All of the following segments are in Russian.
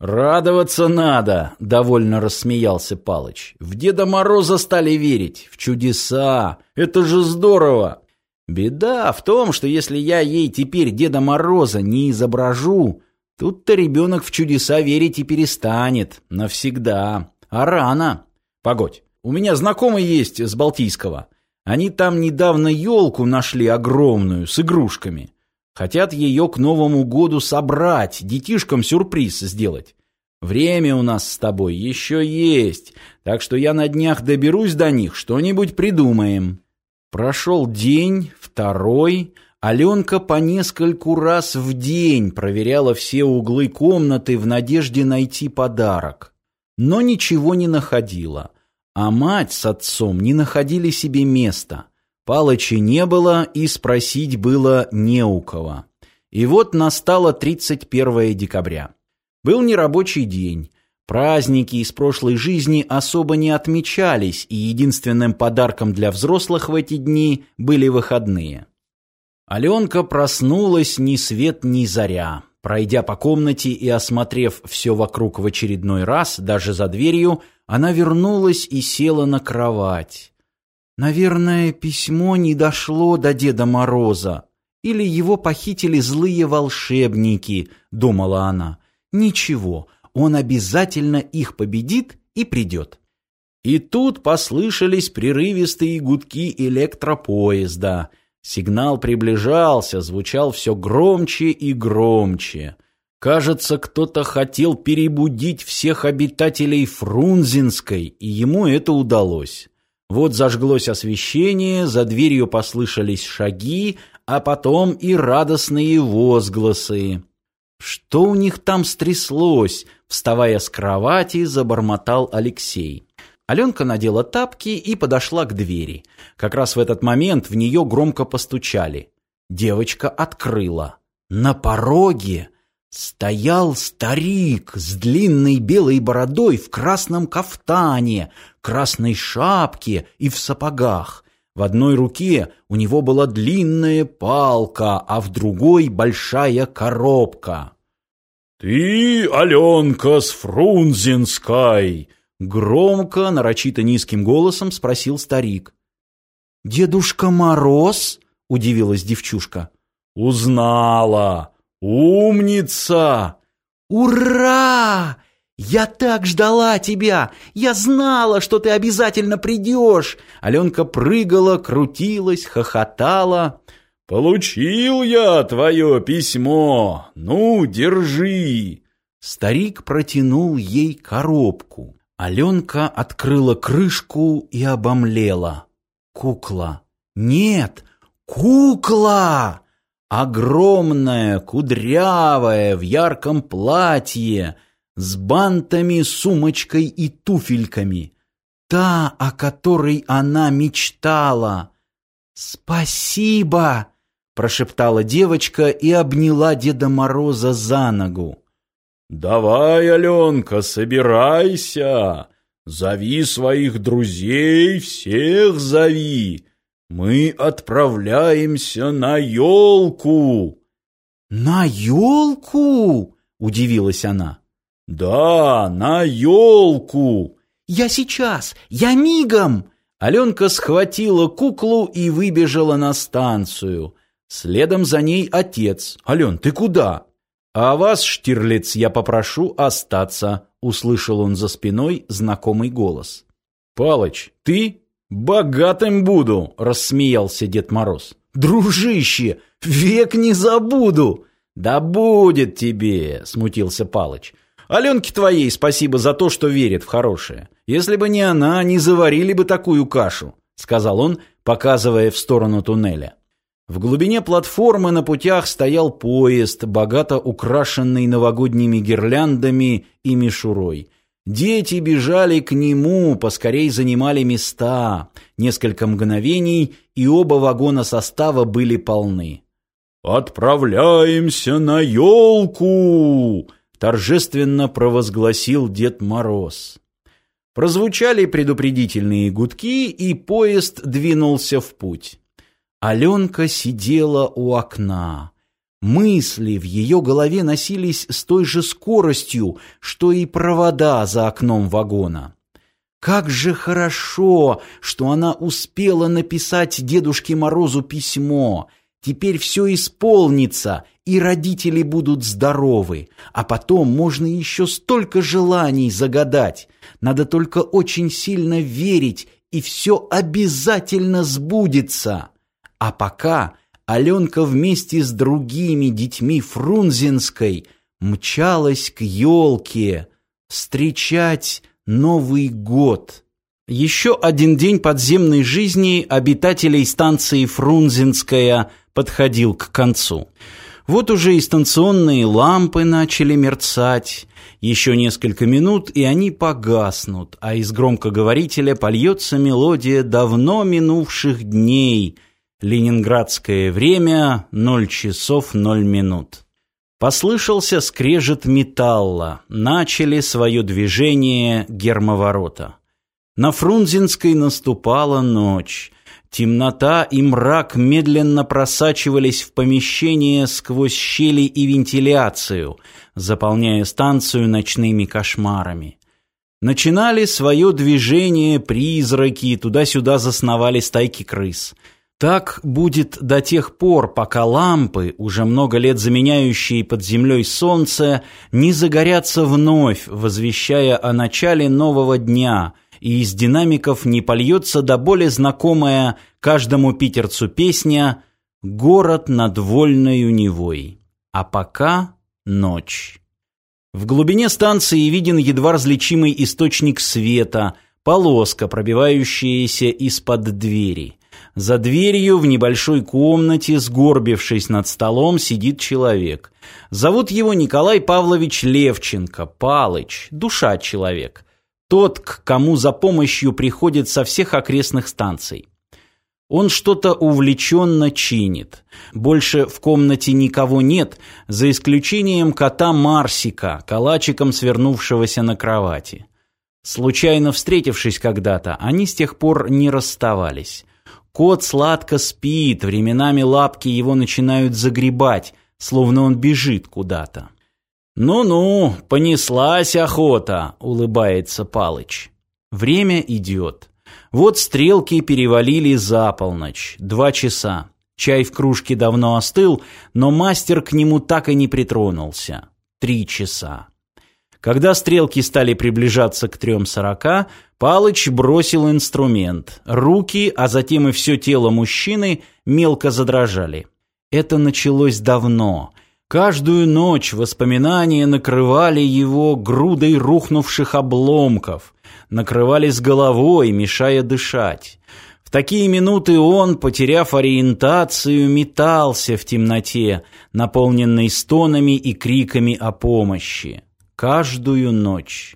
Радоваться надо, довольно рассмеялся Палыч. В Деда Мороза стали верить, в чудеса. Это же здорово. Беда в том, что если я ей теперь Деда Мороза не изображу, тут-то ребенок в чудеса верить и перестанет навсегда. А рано. Погодь, у меня знакомый есть с Балтийского. Они там недавно елку нашли огромную, с игрушками. Хотят ее к Новому году собрать, детишкам сюрприз сделать. Время у нас с тобой еще есть, так что я на днях доберусь до них, что-нибудь придумаем. Прошел день, второй. Аленка по нескольку раз в день проверяла все углы комнаты в надежде найти подарок. Но ничего не находила. А мать с отцом не находили себе места. Палыча не было, и спросить было не у кого. И вот настало 31 декабря. Был нерабочий день. Праздники из прошлой жизни особо не отмечались, и единственным подарком для взрослых в эти дни были выходные. Аленка проснулась ни свет ни заря. Пройдя по комнате и осмотрев все вокруг в очередной раз, даже за дверью, она вернулась и села на кровать. Наверное, письмо не дошло до Деда Мороза. Или его похитили злые волшебники, думала она. Ничего, он обязательно их победит и придет. И тут послышались прерывистые гудки электропоезда. Сигнал приближался, звучал все громче и громче. Кажется, кто-то хотел перебудить всех обитателей Фрунзенской, и ему это удалось. Вот зажглось освещение, за дверью послышались шаги, а потом и радостные возгласы. Что у них там стряслось? Вставая с кровати, забормотал Алексей. Аленка надела тапки и подошла к двери. Как раз в этот момент в нее громко постучали. Девочка открыла. На пороге Стоял старик с длинной белой бородой в красном кафтане, красной шапке и в сапогах. В одной руке у него была длинная палка, а в другой большая коробка. «Ты, Аленка, с Фрунзенской!» Громко, нарочито низким голосом спросил старик. «Дедушка Мороз?» — удивилась девчушка. «Узнала!» «Умница!» «Ура! Я так ждала тебя! Я знала, что ты обязательно придешь!» Аленка прыгала, крутилась, хохотала. «Получил я твое письмо! Ну, держи!» Старик протянул ей коробку. Аленка открыла крышку и обомлела. Кукла. «Нет, кукла!» Огромная, кудрявая, в ярком платье, с бантами, сумочкой и туфельками. Та, о которой она мечтала. «Спасибо!» — прошептала девочка и обняла Деда Мороза за ногу. «Давай, Аленка, собирайся! Зови своих друзей, всех зови! Мы отправляемся на елку. На елку? Удивилась она. Да, на елку. Я сейчас, я мигом. Аленка схватила куклу и выбежала на станцию. Следом за ней отец. Ален, ты куда? А вас, Штирлиц, я попрошу остаться, услышал он за спиной знакомый голос. Палыч, ты? «Богатым буду!» — рассмеялся Дед Мороз. «Дружище, век не забуду!» «Да будет тебе!» — смутился Палыч. «Аленке твоей спасибо за то, что верит в хорошее. Если бы не она, не заварили бы такую кашу», — сказал он, показывая в сторону туннеля. В глубине платформы на путях стоял поезд, богато украшенный новогодними гирляндами и мишурой. Дети бежали к нему, поскорей занимали места. Несколько мгновений, и оба вагона состава были полны. «Отправляемся на елку!» — торжественно провозгласил Дед Мороз. Прозвучали предупредительные гудки, и поезд двинулся в путь. Аленка сидела у окна. Мысли в ее голове носились с той же скоростью, что и провода за окном вагона. Как же хорошо, что она успела написать Дедушке Морозу письмо. Теперь все исполнится, и родители будут здоровы. А потом можно еще столько желаний загадать. Надо только очень сильно верить, и все обязательно сбудется. А пока Аленка вместе с другими детьми Фрунзенской мчалась к елке встречать Новый год. Еще один день подземной жизни обитателей станции Фрунзенская подходил к концу. Вот уже и станционные лампы начали мерцать. Еще несколько минут, и они погаснут, а из громкоговорителя польется мелодия давно минувших дней. Ленинградское время — 0 часов 0 минут. Послышался скрежет металла, начали свое движение гермоворота. На Фрунзенской наступала ночь. Темнота и мрак медленно просачивались в помещение сквозь щели и вентиляцию, заполняя станцию ночными кошмарами. Начинали свое движение призраки, туда-сюда засновали стайки крыс — так будет до тех пор, пока лампы, уже много лет заменяющие под землей солнце, не загорятся вновь, возвещая о начале нового дня, и из динамиков не польется до боли знакомая каждому питерцу песня «Город над вольною Невой». А пока ночь. В глубине станции виден едва различимый источник света, полоска, пробивающаяся из-под двери. За дверью в небольшой комнате, сгорбившись над столом, сидит человек. Зовут его Николай Павлович Левченко, Палыч, душа человек. Тот, к кому за помощью приходит со всех окрестных станций. Он что-то увлеченно чинит. Больше в комнате никого нет, за исключением кота Марсика, калачиком свернувшегося на кровати. Случайно встретившись когда-то, они с тех пор не расставались. Кот сладко спит, временами лапки его начинают загребать, словно он бежит куда-то. «Ну-ну, понеслась охота», — улыбается Палыч. Время идет. Вот стрелки перевалили за полночь, два часа. Чай в кружке давно остыл, но мастер к нему так и не притронулся. Три часа. Когда стрелки стали приближаться к трем сорока, Палыч бросил инструмент. Руки, а затем и все тело мужчины мелко задрожали. Это началось давно. Каждую ночь воспоминания накрывали его грудой рухнувших обломков, накрывали с головой, мешая дышать. В такие минуты он, потеряв ориентацию, метался в темноте, наполненной стонами и криками о помощи каждую ночь.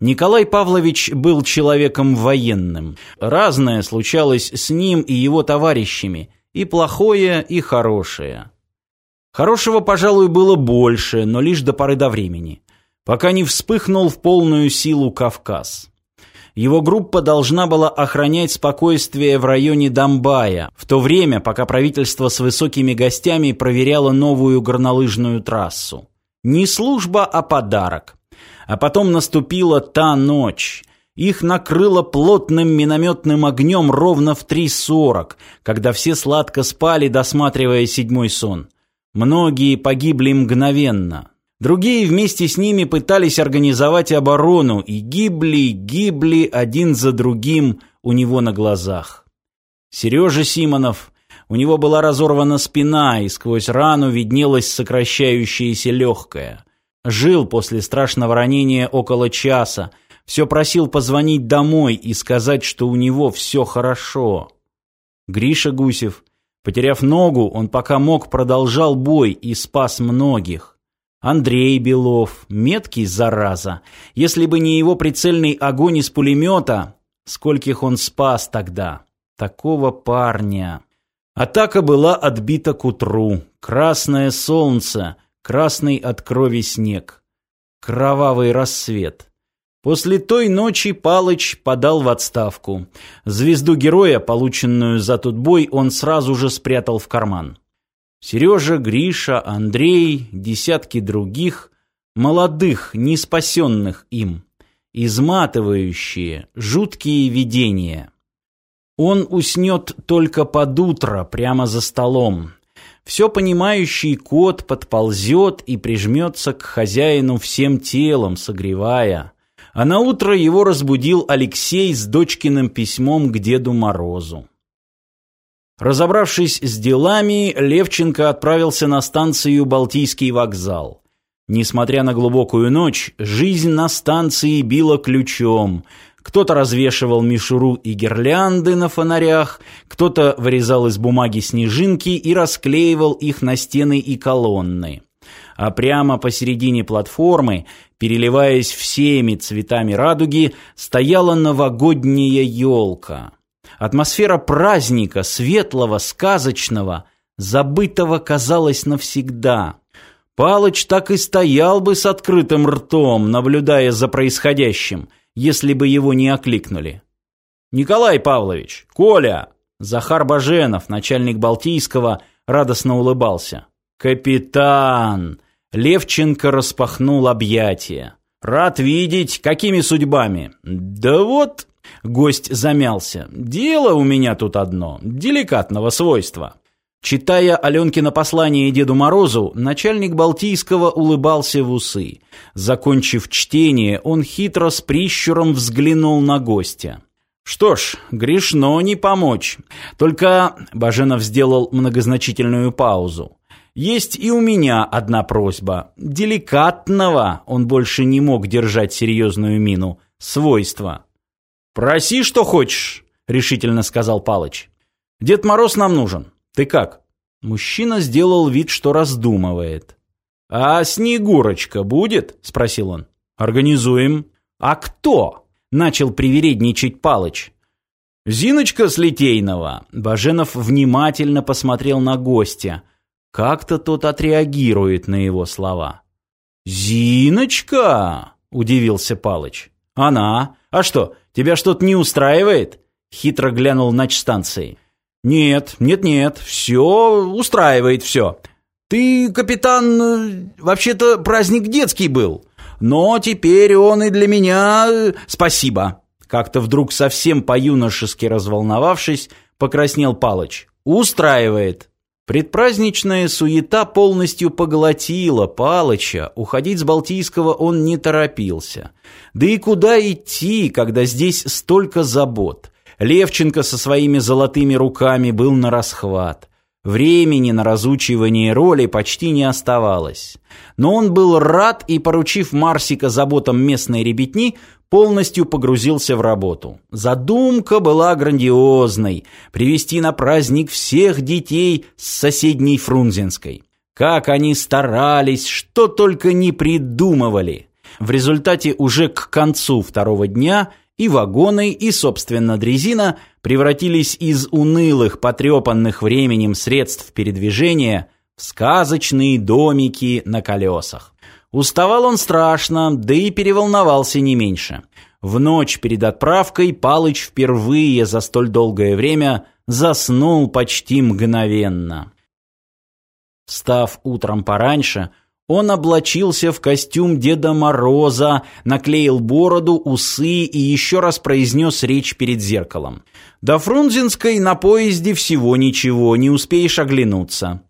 Николай Павлович был человеком военным. Разное случалось с ним и его товарищами, и плохое, и хорошее. Хорошего, пожалуй, было больше, но лишь до поры до времени, пока не вспыхнул в полную силу Кавказ. Его группа должна была охранять спокойствие в районе Домбая, в то время, пока правительство с высокими гостями проверяло новую горнолыжную трассу. Не служба, а подарок. А потом наступила та ночь. Их накрыло плотным минометным огнем ровно в 3.40, когда все сладко спали, досматривая седьмой сон. Многие погибли мгновенно. Другие вместе с ними пытались организовать оборону и гибли, гибли один за другим у него на глазах. Сережа Симонов, у него была разорвана спина, и сквозь рану виднелась сокращающаяся легкая. Жил после страшного ранения около часа. Все просил позвонить домой и сказать, что у него все хорошо. Гриша Гусев. Потеряв ногу, он пока мог продолжал бой и спас многих. Андрей Белов, меткий зараза. Если бы не его прицельный огонь из пулемета, скольких он спас тогда. Такого парня. Атака была отбита к утру. Красное солнце, красный от крови снег. Кровавый рассвет. После той ночи Палыч подал в отставку. Звезду героя, полученную за тот бой, он сразу же спрятал в карман. Сережа, Гриша, Андрей, десятки других, молодых, не спасенных им, изматывающие, жуткие видения. Он уснет только под утро, прямо за столом. Все понимающий кот подползет и прижмется к хозяину всем телом, согревая. А на утро его разбудил Алексей с дочкиным письмом к Деду Морозу. Разобравшись с делами, Левченко отправился на станцию Балтийский вокзал. Несмотря на глубокую ночь, жизнь на станции била ключом. Кто-то развешивал мишуру и гирлянды на фонарях, кто-то вырезал из бумаги снежинки и расклеивал их на стены и колонны. А прямо посередине платформы, переливаясь всеми цветами радуги, стояла новогодняя елка. Атмосфера праздника, светлого, сказочного, забытого казалась навсегда. Палыч так и стоял бы с открытым ртом, наблюдая за происходящим, если бы его не окликнули. «Николай Павлович! Коля!» Захар Баженов, начальник Балтийского, радостно улыбался. «Капитан!» Левченко распахнул объятия. «Рад видеть. Какими судьбами?» «Да вот...» Гость замялся. «Дело у меня тут одно, деликатного свойства». Читая Аленкино послание Деду Морозу, начальник Балтийского улыбался в усы. Закончив чтение, он хитро с прищуром взглянул на гостя. «Что ж, грешно не помочь. Только...» — Баженов сделал многозначительную паузу. «Есть и у меня одна просьба. Деликатного, он больше не мог держать серьезную мину, свойства». «Проси, что хочешь», — решительно сказал Палыч. «Дед Мороз нам нужен. «Ты как?» Мужчина сделал вид, что раздумывает. «А Снегурочка будет?» – спросил он. «Организуем». «А кто?» – начал привередничать Палыч. «Зиночка с Литейного». Баженов внимательно посмотрел на гостя. Как-то тот отреагирует на его слова. «Зиночка?» – удивился Палыч. «Она? А что, тебя что-то не устраивает?» Хитро глянул начстанции. «Нет, нет-нет, все устраивает все. Ты, капитан, э, вообще-то праздник детский был, но теперь он и для меня... Э, спасибо». Как-то вдруг совсем по-юношески разволновавшись, покраснел Палыч. «Устраивает». Предпраздничная суета полностью поглотила Палыча, уходить с Балтийского он не торопился. Да и куда идти, когда здесь столько забот? Левченко со своими золотыми руками был на расхват. Времени на разучивание роли почти не оставалось. Но он был рад и, поручив Марсика заботам местной ребятни, полностью погрузился в работу. Задумка была грандиозной – привести на праздник всех детей с соседней Фрунзенской. Как они старались, что только не придумывали. В результате уже к концу второго дня – и вагоны, и, собственно, дрезина превратились из унылых, потрепанных временем средств передвижения в сказочные домики на колесах. Уставал он страшно, да и переволновался не меньше. В ночь перед отправкой Палыч впервые за столь долгое время заснул почти мгновенно. Став утром пораньше, он облачился в костюм Деда Мороза, наклеил бороду, усы и еще раз произнес речь перед зеркалом. До Фрунзенской на поезде всего ничего, не успеешь оглянуться.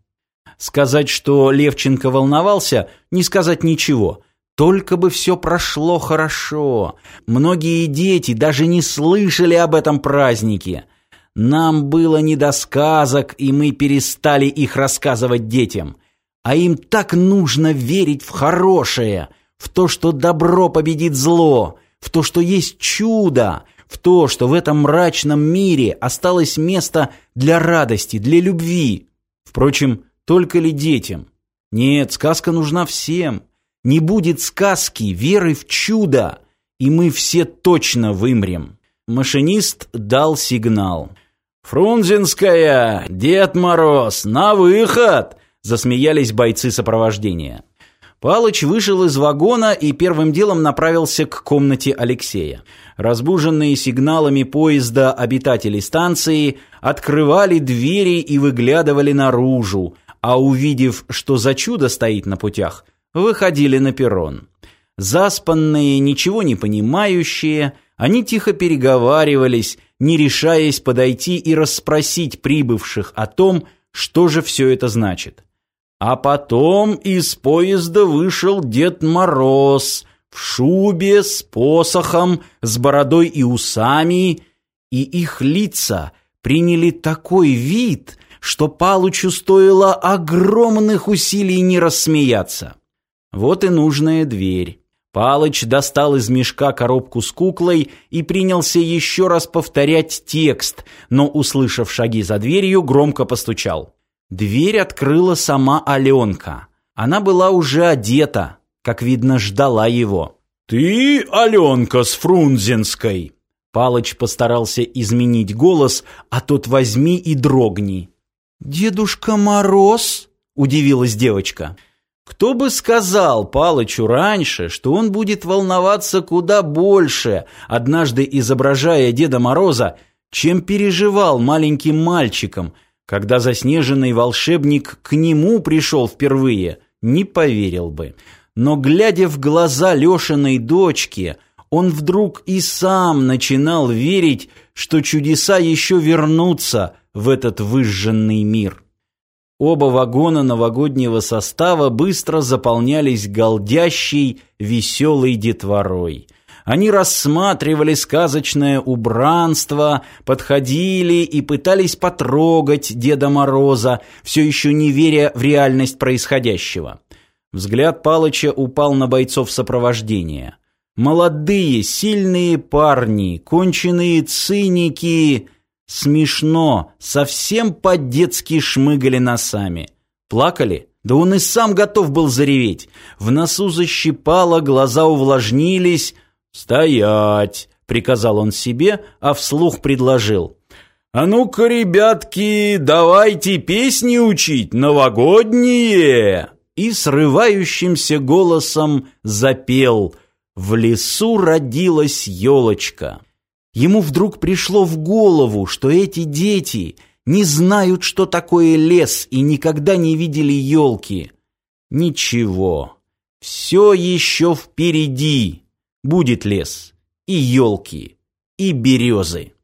Сказать, что Левченко волновался, не сказать ничего. Только бы все прошло хорошо. Многие дети даже не слышали об этом празднике. Нам было не до сказок, и мы перестали их рассказывать детям. А им так нужно верить в хорошее, в то, что добро победит зло, в то, что есть чудо, в то, что в этом мрачном мире осталось место для радости, для любви. Впрочем, только ли детям? Нет, сказка нужна всем. Не будет сказки, веры в чудо, и мы все точно вымрем. Машинист дал сигнал. «Фрунзенская! Дед Мороз! На выход!» Засмеялись бойцы сопровождения. Палыч вышел из вагона и первым делом направился к комнате Алексея. Разбуженные сигналами поезда обитатели станции открывали двери и выглядывали наружу, а увидев, что за чудо стоит на путях, выходили на перрон. Заспанные, ничего не понимающие, они тихо переговаривались, не решаясь подойти и расспросить прибывших о том, что же все это значит. А потом из поезда вышел Дед Мороз в шубе, с посохом, с бородой и усами, и их лица приняли такой вид, что Палычу стоило огромных усилий не рассмеяться. Вот и нужная дверь. Палыч достал из мешка коробку с куклой и принялся еще раз повторять текст, но, услышав шаги за дверью, громко постучал. Дверь открыла сама Аленка. Она была уже одета, как видно, ждала его. «Ты, Аленка с Фрунзенской!» Палыч постарался изменить голос, а тот возьми и дрогни. «Дедушка Мороз?» — удивилась девочка. Кто бы сказал Палычу раньше, что он будет волноваться куда больше, однажды изображая Деда Мороза, чем переживал маленьким мальчиком, когда заснеженный волшебник к нему пришел впервые, не поверил бы. Но, глядя в глаза Лешиной дочки, он вдруг и сам начинал верить, что чудеса еще вернутся в этот выжженный мир. Оба вагона новогоднего состава быстро заполнялись голдящей, веселой детворой. Они рассматривали сказочное убранство, подходили и пытались потрогать Деда Мороза, все еще не веря в реальность происходящего. Взгляд Палыча упал на бойцов сопровождения. Молодые, сильные парни, конченые циники Смешно, совсем по-детски шмыгали носами. Плакали? Да он и сам готов был зареветь. В носу защипало, глаза увлажнились. «Стоять!» — приказал он себе, а вслух предложил. «А ну-ка, ребятки, давайте песни учить, новогодние!» И срывающимся голосом запел «В лесу родилась елочка». Ему вдруг пришло в голову, что эти дети не знают, что такое лес и никогда не видели елки. Ничего, все еще впереди. Будет лес, и елки, и березы.